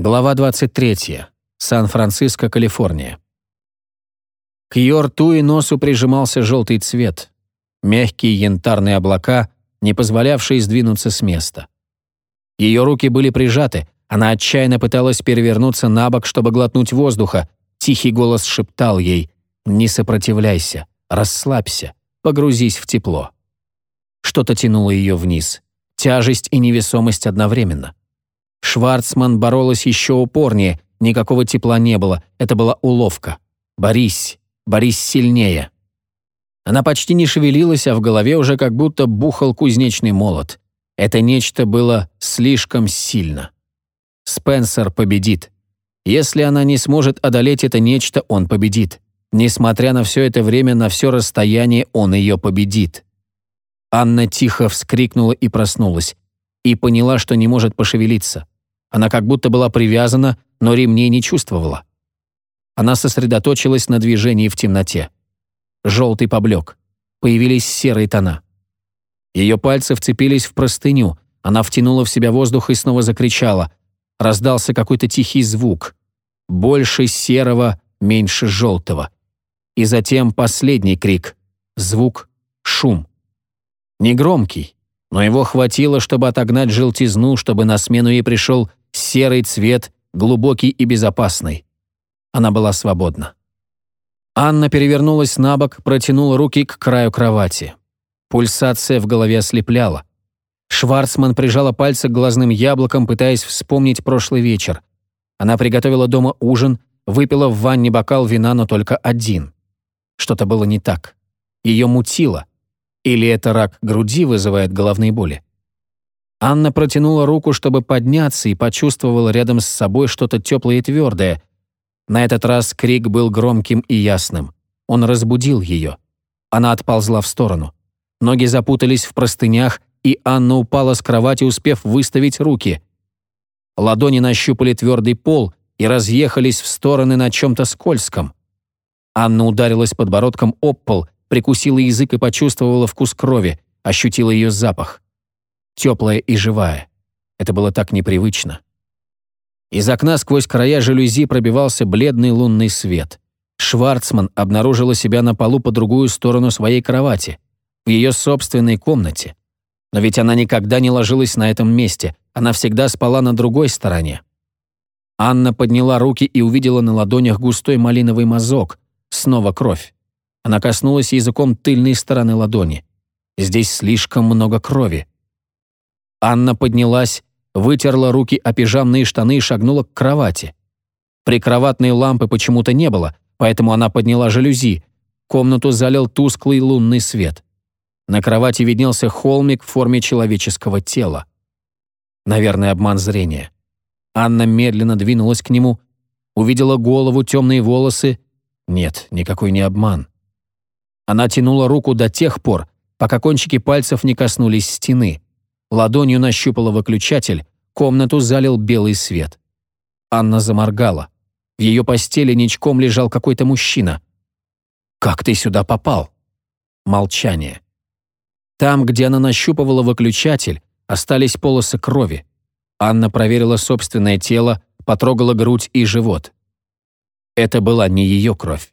Глава 23. Сан-Франциско, Калифорния. К ее рту и носу прижимался желтый цвет. Мягкие янтарные облака, не позволявшие сдвинуться с места. Ее руки были прижаты, она отчаянно пыталась перевернуться на бок, чтобы глотнуть воздуха. Тихий голос шептал ей «Не сопротивляйся, расслабься, погрузись в тепло». Что-то тянуло ее вниз. Тяжесть и невесомость одновременно. Шварцман боролась еще упорнее, никакого тепла не было, это была уловка. «Борись, борись сильнее». Она почти не шевелилась, а в голове уже как будто бухал кузнечный молот. Это нечто было слишком сильно. Спенсер победит. Если она не сможет одолеть это нечто, он победит. Несмотря на все это время, на все расстояние, он ее победит. Анна тихо вскрикнула и проснулась и поняла, что не может пошевелиться. Она как будто была привязана, но ремней не чувствовала. Она сосредоточилась на движении в темноте. Желтый поблек. Появились серые тона. Ее пальцы вцепились в простыню. Она втянула в себя воздух и снова закричала. Раздался какой-то тихий звук. Больше серого, меньше желтого. И затем последний крик. Звук, шум. Негромкий, но его хватило, чтобы отогнать желтизну, чтобы на смену ей пришел серый цвет, глубокий и безопасный. Она была свободна. Анна перевернулась на бок, протянула руки к краю кровати. Пульсация в голове ослепляла. Шварцман прижала пальцы к глазным яблокам, пытаясь вспомнить прошлый вечер. Она приготовила дома ужин, выпила в ванне бокал вина, но только один. Что-то было не так. Ее мутило. Или это рак груди вызывает головные боли? Анна протянула руку, чтобы подняться, и почувствовала рядом с собой что-то теплое и твердое. На этот раз крик был громким и ясным. Он разбудил ее. Она отползла в сторону. Ноги запутались в простынях, и Анна упала с кровати, успев выставить руки. Ладони нащупали твердый пол и разъехались в стороны на чем-то скользком. Анна ударилась подбородком об пол прикусила язык и почувствовала вкус крови, ощутила ее запах. Теплая и живая. Это было так непривычно. Из окна сквозь края жалюзи пробивался бледный лунный свет. Шварцман обнаружила себя на полу по другую сторону своей кровати, в ее собственной комнате. Но ведь она никогда не ложилась на этом месте, она всегда спала на другой стороне. Анна подняла руки и увидела на ладонях густой малиновый мазок, снова кровь. Она коснулась языком тыльной стороны ладони. Здесь слишком много крови. Анна поднялась, вытерла руки о пижамные штаны и шагнула к кровати. Прикроватной лампы почему-то не было, поэтому она подняла жалюзи. Комнату залил тусклый лунный свет. На кровати виднелся холмик в форме человеческого тела. Наверное, обман зрения. Анна медленно двинулась к нему, увидела голову, темные волосы. Нет, никакой не обман. Она тянула руку до тех пор, пока кончики пальцев не коснулись стены. Ладонью нащупала выключатель, комнату залил белый свет. Анна заморгала. В ее постели ничком лежал какой-то мужчина. «Как ты сюда попал?» Молчание. Там, где она нащупывала выключатель, остались полосы крови. Анна проверила собственное тело, потрогала грудь и живот. Это была не ее кровь.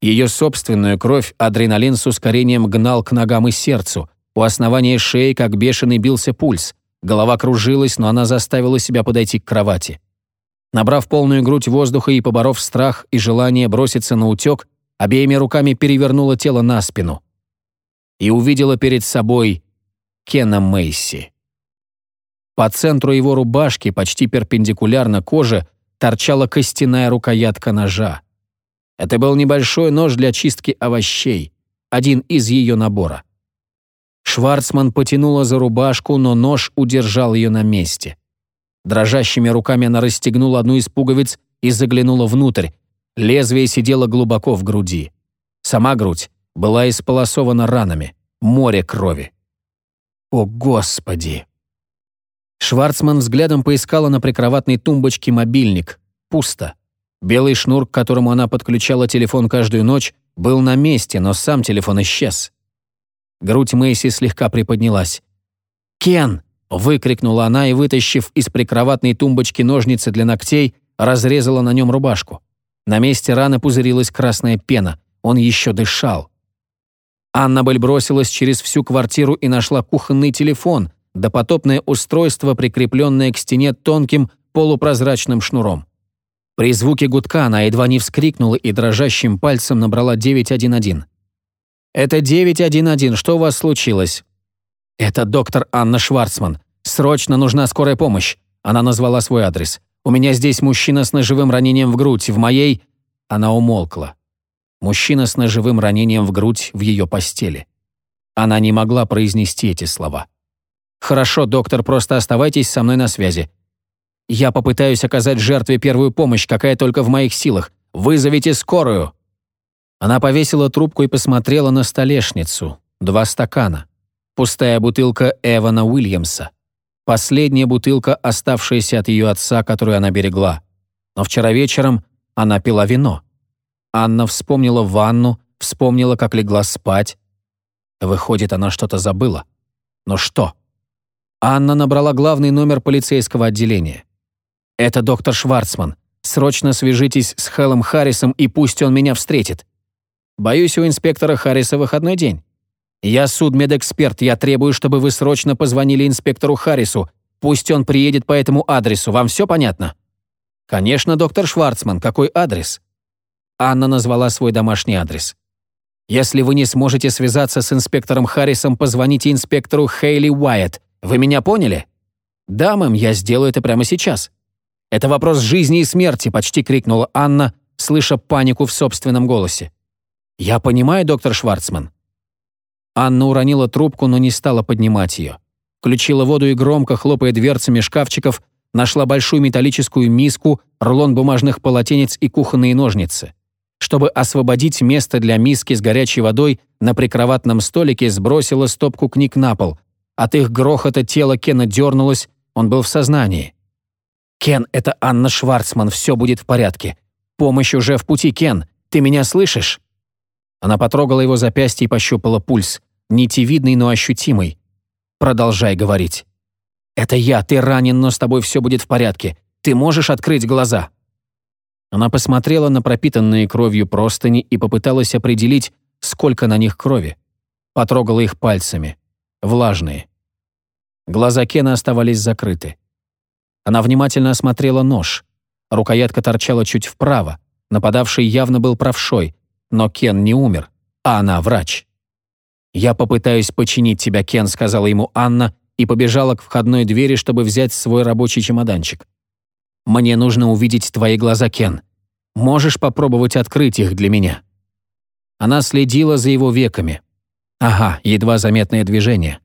Ее собственную кровь адреналин с ускорением гнал к ногам и сердцу. У основания шеи, как бешеный, бился пульс. Голова кружилась, но она заставила себя подойти к кровати. Набрав полную грудь воздуха и поборов страх и желание броситься на утек, обеими руками перевернула тело на спину. И увидела перед собой Кена Мейси. По центру его рубашки, почти перпендикулярно коже, торчала костяная рукоятка ножа. Это был небольшой нож для чистки овощей, один из ее набора. Шварцман потянула за рубашку, но нож удержал ее на месте. Дрожащими руками она расстегнула одну из пуговиц и заглянула внутрь. Лезвие сидело глубоко в груди. Сама грудь была исполосована ранами, море крови. О, Господи! Шварцман взглядом поискала на прикроватной тумбочке мобильник. Пусто. Белый шнур, к которому она подключала телефон каждую ночь, был на месте, но сам телефон исчез. Грудь Мэйси слегка приподнялась. «Кен!» — Выкрикнула она и, вытащив из прикроватной тумбочки ножницы для ногтей, разрезала на нем рубашку. На месте раны пузырилась красная пена. Он еще дышал. Аннабель бросилась через всю квартиру и нашла кухонный телефон, допотопное устройство, прикрепленное к стене тонким полупрозрачным шнуром. При звуке гудка она едва не вскрикнула и дрожащим пальцем набрала 911. «Это 911, что у вас случилось?» «Это доктор Анна Шварцман. Срочно нужна скорая помощь». Она назвала свой адрес. «У меня здесь мужчина с ножевым ранением в грудь. В моей...» Она умолкла. Мужчина с ножевым ранением в грудь в ее постели. Она не могла произнести эти слова. «Хорошо, доктор, просто оставайтесь со мной на связи. Я попытаюсь оказать жертве первую помощь, какая только в моих силах. Вызовите скорую!» Она повесила трубку и посмотрела на столешницу. Два стакана. Пустая бутылка Эвана Уильямса. Последняя бутылка, оставшаяся от ее отца, которую она берегла. Но вчера вечером она пила вино. Анна вспомнила ванну, вспомнила, как легла спать. Выходит, она что-то забыла. Но что? Анна набрала главный номер полицейского отделения. «Это доктор Шварцман. Срочно свяжитесь с Хеллом Харрисом и пусть он меня встретит. Боюсь, у инспектора Харриса выходной день. Я судмедэксперт, я требую, чтобы вы срочно позвонили инспектору Харрису. Пусть он приедет по этому адресу. Вам все понятно?» «Конечно, доктор Шварцман. Какой адрес?» Анна назвала свой домашний адрес. «Если вы не сможете связаться с инспектором Харрисом, позвоните инспектору Хейли Уайетт. Вы меня поняли?» «Да, мэм, я сделаю это прямо сейчас». «Это вопрос жизни и смерти», — почти крикнула Анна, слыша панику в собственном голосе. «Я понимаю, доктор Шварцман». Анна уронила трубку, но не стала поднимать ее. Включила воду и громко, хлопая дверцами шкафчиков, нашла большую металлическую миску, рулон бумажных полотенец и кухонные ножницы. Чтобы освободить место для миски с горячей водой, на прикроватном столике сбросила стопку книг на пол. От их грохота тело Кена дернулось, он был в сознании. «Кен, это Анна Шварцман, все будет в порядке. Помощь уже в пути, Кен. Ты меня слышишь?» Она потрогала его запястье и пощупала пульс. Нитевидный, но ощутимый. «Продолжай говорить». «Это я, ты ранен, но с тобой все будет в порядке. Ты можешь открыть глаза?» Она посмотрела на пропитанные кровью простыни и попыталась определить, сколько на них крови. Потрогала их пальцами. Влажные. Глаза Кена оставались закрыты. Она внимательно осмотрела нож. Рукоятка торчала чуть вправо. Нападавший явно был правшой, но Кен не умер, а она врач. «Я попытаюсь починить тебя, Кен», — сказала ему Анна и побежала к входной двери, чтобы взять свой рабочий чемоданчик. «Мне нужно увидеть твои глаза, Кен. Можешь попробовать открыть их для меня?» Она следила за его веками. Ага, едва заметное движение.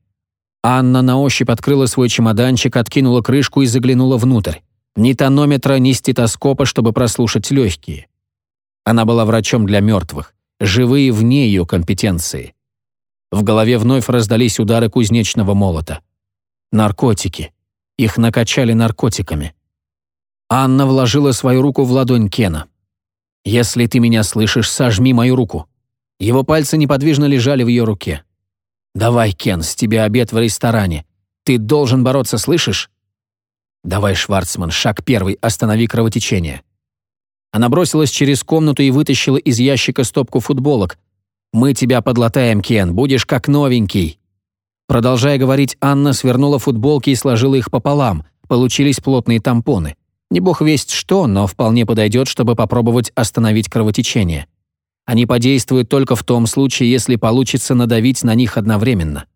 Анна на ощупь открыла свой чемоданчик, откинула крышку и заглянула внутрь. Ни тонометра, ни стетоскопа, чтобы прослушать легкие. Она была врачом для мертвых, живые вне ее компетенции. В голове вновь раздались удары кузнечного молота. Наркотики. Их накачали наркотиками. Анна вложила свою руку в ладонь Кена. «Если ты меня слышишь, сожми мою руку». Его пальцы неподвижно лежали в ее руке. «Давай, Кен, с тебя обед в ресторане. Ты должен бороться, слышишь?» «Давай, Шварцман, шаг первый, останови кровотечение». Она бросилась через комнату и вытащила из ящика стопку футболок. «Мы тебя подлатаем, Кен, будешь как новенький». Продолжая говорить, Анна свернула футболки и сложила их пополам. Получились плотные тампоны. Не бог весть что, но вполне подойдет, чтобы попробовать остановить кровотечение. Они подействуют только в том случае, если получится надавить на них одновременно.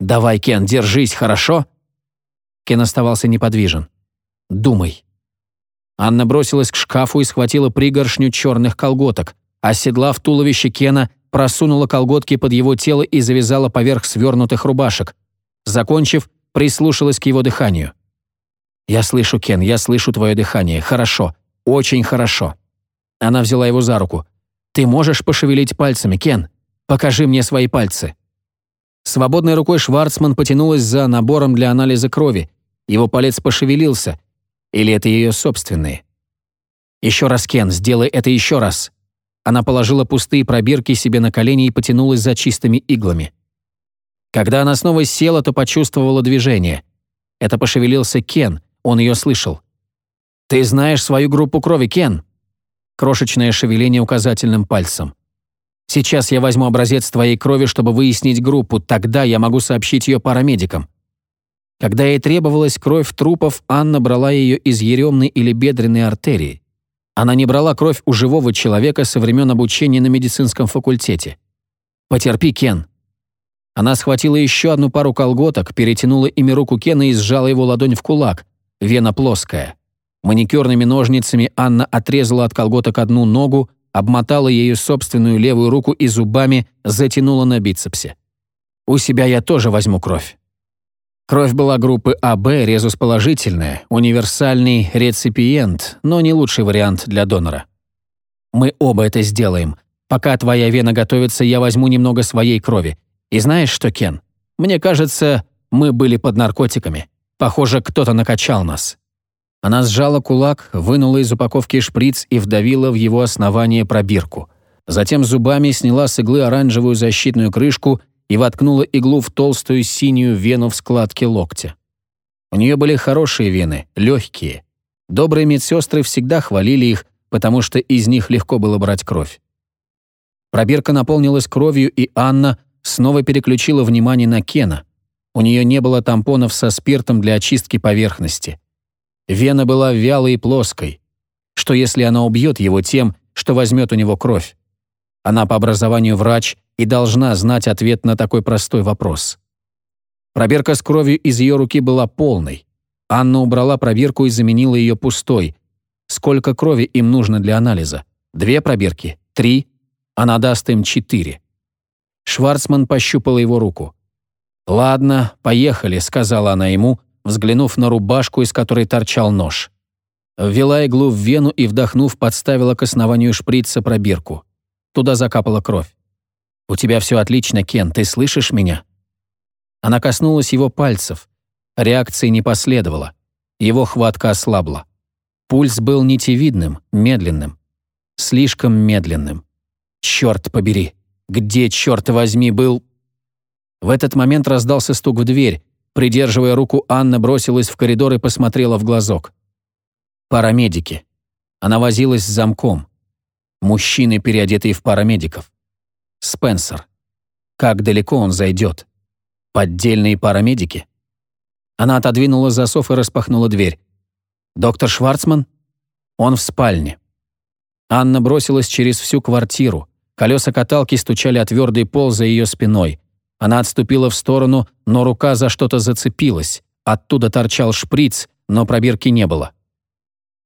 «Давай, Кен, держись, хорошо?» Кен оставался неподвижен. «Думай». Анна бросилась к шкафу и схватила пригоршню черных колготок, оседлав туловище Кена, просунула колготки под его тело и завязала поверх свернутых рубашек. Закончив, прислушалась к его дыханию. «Я слышу, Кен, я слышу твое дыхание. Хорошо. Очень хорошо». Она взяла его за руку. «Ты можешь пошевелить пальцами, Кен? Покажи мне свои пальцы». Свободной рукой Шварцман потянулась за набором для анализа крови. Его палец пошевелился. Или это ее собственные? «Еще раз, Кен, сделай это еще раз». Она положила пустые пробирки себе на колени и потянулась за чистыми иглами. Когда она снова села, то почувствовала движение. Это пошевелился Кен, он ее слышал. «Ты знаешь свою группу крови, Кен?» Крошечное шевеление указательным пальцем. «Сейчас я возьму образец твоей крови, чтобы выяснить группу, тогда я могу сообщить ее парамедикам». Когда ей требовалась кровь трупов, Анна брала ее из еремной или бедренной артерии. Она не брала кровь у живого человека со времен обучения на медицинском факультете. «Потерпи, Кен». Она схватила еще одну пару колготок, перетянула ими руку Кена и сжала его ладонь в кулак. Вена плоская. Маникюрными ножницами Анна отрезала от колготок одну ногу, обмотала ею собственную левую руку и зубами затянула на бицепсе. «У себя я тоже возьму кровь». Кровь была группы АБ, резус положительная, универсальный реципиент, но не лучший вариант для донора. Мы оба это сделаем. Пока твоя вена готовится, я возьму немного своей крови. И знаешь что, Кен? Мне кажется, мы были под наркотиками. Похоже, кто-то накачал нас». Она сжала кулак, вынула из упаковки шприц и вдавила в его основание пробирку. Затем зубами сняла с иглы оранжевую защитную крышку и воткнула иглу в толстую синюю вену в складке локтя. У нее были хорошие вены, легкие. Добрые медсестры всегда хвалили их, потому что из них легко было брать кровь. Пробирка наполнилась кровью, и Анна снова переключила внимание на Кена. У нее не было тампонов со спиртом для очистки поверхности. Вена была вялой и плоской. Что если она убьет его тем, что возьмет у него кровь? Она по образованию врач и должна знать ответ на такой простой вопрос. Пробирка с кровью из ее руки была полной. Анна убрала пробирку и заменила ее пустой. Сколько крови им нужно для анализа? Две пробирки? Три? Она даст им четыре. Шварцман пощупала его руку. «Ладно, поехали», — сказала она ему, взглянув на рубашку, из которой торчал нож. Ввела иглу в вену и, вдохнув, подставила к основанию шприца пробирку. Туда закапала кровь. «У тебя все отлично, Кен, ты слышишь меня?» Она коснулась его пальцев. Реакции не последовало. Его хватка ослабла. Пульс был нитевидным, медленным. Слишком медленным. Черт побери! Где, черт возьми, был... В этот момент раздался стук в дверь. Придерживая руку, Анна бросилась в коридор и посмотрела в глазок. Парамедики. Она возилась с замком. Мужчины, переодетые в парамедиков. Спенсер. Как далеко он зайдет? Поддельные парамедики? Она отодвинула засов и распахнула дверь. «Доктор Шварцман?» «Он в спальне». Анна бросилась через всю квартиру. Колеса каталки стучали о твердый пол за ее спиной. Она отступила в сторону, но рука за что-то зацепилась. Оттуда торчал шприц, но пробирки не было.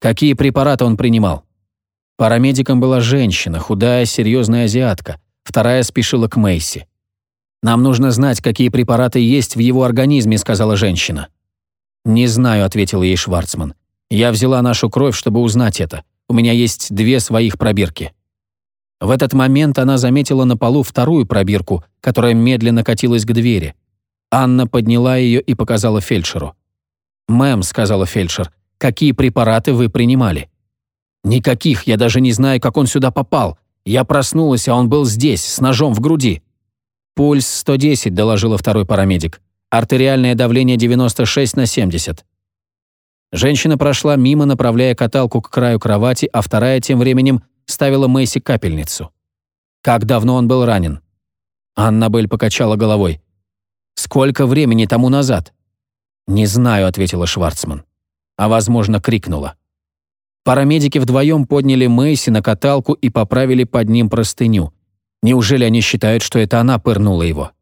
Какие препараты он принимал? Парамедиком была женщина, худая, серьезная азиатка. Вторая спешила к Мейси. «Нам нужно знать, какие препараты есть в его организме», — сказала женщина. «Не знаю», — ответил ей Шварцман. «Я взяла нашу кровь, чтобы узнать это. У меня есть две своих пробирки». В этот момент она заметила на полу вторую пробирку, которая медленно катилась к двери. Анна подняла ее и показала фельдшеру. «Мэм», — сказала фельдшер, — «какие препараты вы принимали?» «Никаких, я даже не знаю, как он сюда попал. Я проснулась, а он был здесь, с ножом в груди». «Пульс 110», — доложила второй парамедик. «Артериальное давление 96 на 70». Женщина прошла мимо, направляя каталку к краю кровати, а вторая тем временем ставила Мэйси капельницу. Как давно он был ранен? Аннабель покачала головой. «Сколько времени тому назад?» «Не знаю», — ответила Шварцман. А, возможно, крикнула. Парамедики вдвоем подняли Мэйси на каталку и поправили под ним простыню. Неужели они считают, что это она пырнула его?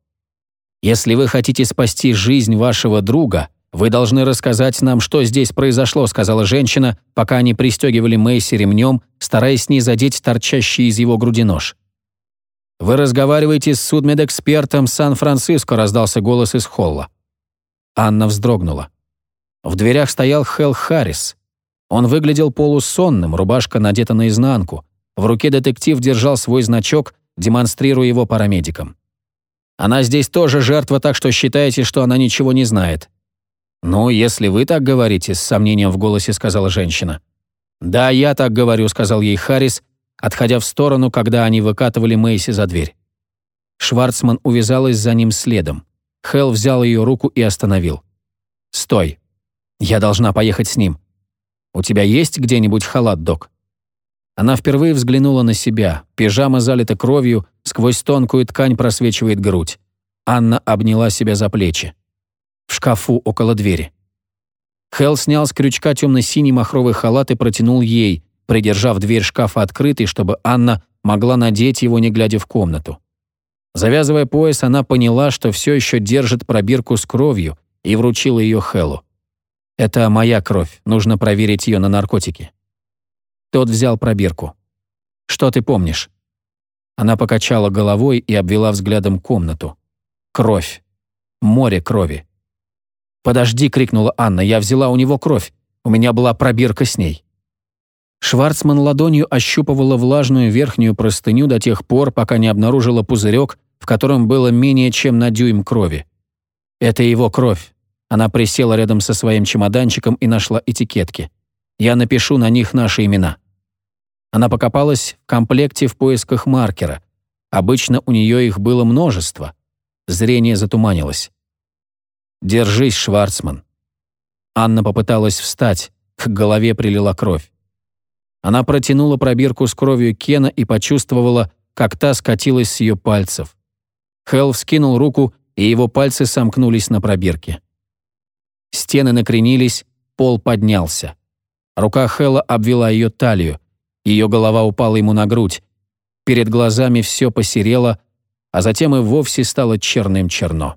«Если вы хотите спасти жизнь вашего друга, «Вы должны рассказать нам, что здесь произошло», — сказала женщина, пока они пристегивали Мэйси ремнем, стараясь не задеть торчащий из его груди нож. «Вы разговариваете с судмедэкспертом Сан-Франциско», — раздался голос из холла. Анна вздрогнула. В дверях стоял Хелл Харрис. Он выглядел полусонным, рубашка надета наизнанку. В руке детектив держал свой значок, демонстрируя его парамедикам. «Она здесь тоже жертва, так что считайте, что она ничего не знает», «Ну, если вы так говорите», — с сомнением в голосе сказала женщина. «Да, я так говорю», — сказал ей Харрис, отходя в сторону, когда они выкатывали Мэйси за дверь. Шварцман увязалась за ним следом. Хелл взял ее руку и остановил. «Стой! Я должна поехать с ним. У тебя есть где-нибудь халат, док?» Она впервые взглянула на себя. Пижама залита кровью, сквозь тонкую ткань просвечивает грудь. Анна обняла себя за плечи. В шкафу около двери. Хелл снял с крючка темно-синий махровый халат и протянул ей, придержав дверь шкафа открытой, чтобы Анна могла надеть его, не глядя в комнату. Завязывая пояс, она поняла, что все еще держит пробирку с кровью, и вручила ее Хеллу. «Это моя кровь, нужно проверить ее на наркотики». Тот взял пробирку. «Что ты помнишь?» Она покачала головой и обвела взглядом комнату. «Кровь. Море крови». «Подожди!» — крикнула Анна. «Я взяла у него кровь. У меня была пробирка с ней». Шварцман ладонью ощупывала влажную верхнюю простыню до тех пор, пока не обнаружила пузырек, в котором было менее чем на дюйм крови. «Это его кровь». Она присела рядом со своим чемоданчиком и нашла этикетки. Я напишу на них наши имена». Она покопалась в комплекте в поисках маркера. Обычно у нее их было множество. Зрение затуманилось. «Держись, Шварцман». Анна попыталась встать, к голове прилила кровь. Она протянула пробирку с кровью Кена и почувствовала, как та скатилась с ее пальцев. Хелл вскинул руку, и его пальцы сомкнулись на пробирке. Стены накренились, пол поднялся. Рука Хэлла обвела ее талию. Ее голова упала ему на грудь. Перед глазами все посерело, а затем и вовсе стало черным черно.